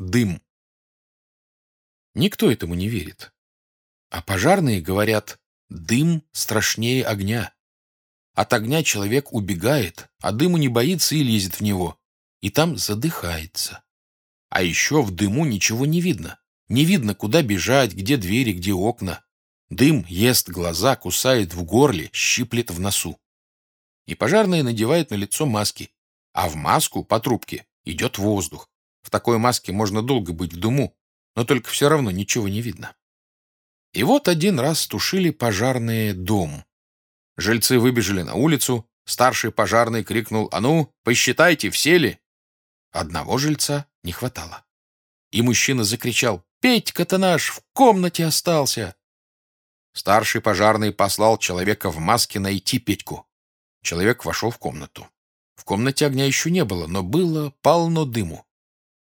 дым. Никто этому не верит. А пожарные говорят, дым страшнее огня. От огня человек убегает, а дыму не боится и лезет в него, и там задыхается. А еще в дыму ничего не видно. Не видно, куда бежать, где двери, где окна. Дым ест глаза, кусает в горле, щиплет в носу. И пожарные надевают на лицо маски, а в маску по трубке идет воздух. В такой маске можно долго быть в дыму, но только все равно ничего не видно. И вот один раз тушили пожарные дом. Жильцы выбежали на улицу, старший пожарный крикнул «А ну, посчитайте, все ли?» Одного жильца не хватало. И мужчина закричал «Петька-то наш в комнате остался!» Старший пожарный послал человека в маске найти Петьку. Человек вошел в комнату. В комнате огня еще не было, но было полно дыму.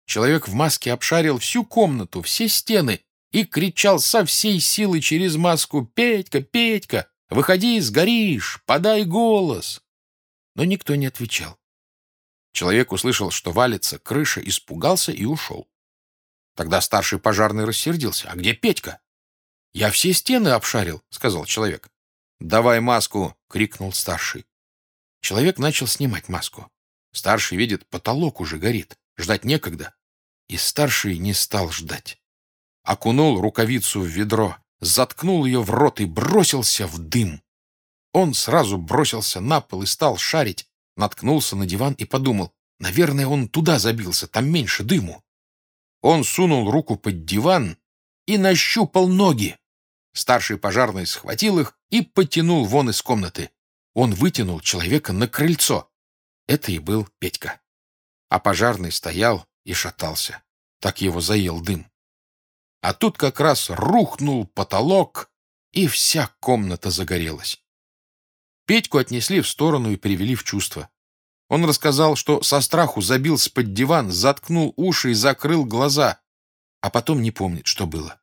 Человек в маске обшарил всю комнату, все стены и кричал со всей силы через маску «Петька, Петька, выходи, сгоришь, подай голос!» Но никто не отвечал. Человек услышал, что валится крыша, испугался и ушел. Тогда старший пожарный рассердился. «А где Петька?» «Я все стены обшарил», — сказал человек. «Давай маску!» — крикнул старший. Человек начал снимать маску. Старший видит, потолок уже горит. Ждать некогда. И старший не стал ждать. Окунул рукавицу в ведро, заткнул ее в рот и бросился в дым. Он сразу бросился на пол и стал шарить, наткнулся на диван и подумал, наверное, он туда забился, там меньше дыму. Он сунул руку под диван и нащупал ноги. Старший пожарный схватил их и потянул вон из комнаты. Он вытянул человека на крыльцо. Это и был Петька а пожарный стоял и шатался. Так его заел дым. А тут как раз рухнул потолок, и вся комната загорелась. Петьку отнесли в сторону и привели в чувство. Он рассказал, что со страху забился под диван, заткнул уши и закрыл глаза, а потом не помнит, что было.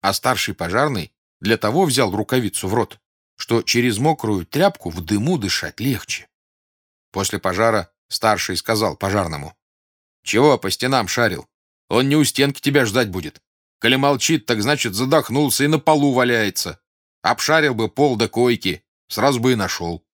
А старший пожарный для того взял рукавицу в рот, что через мокрую тряпку в дыму дышать легче. После пожара Старший сказал пожарному. «Чего по стенам шарил? Он не у стенки тебя ждать будет. Коли молчит, так значит задохнулся и на полу валяется. Обшарил бы пол до койки, сразу бы и нашел».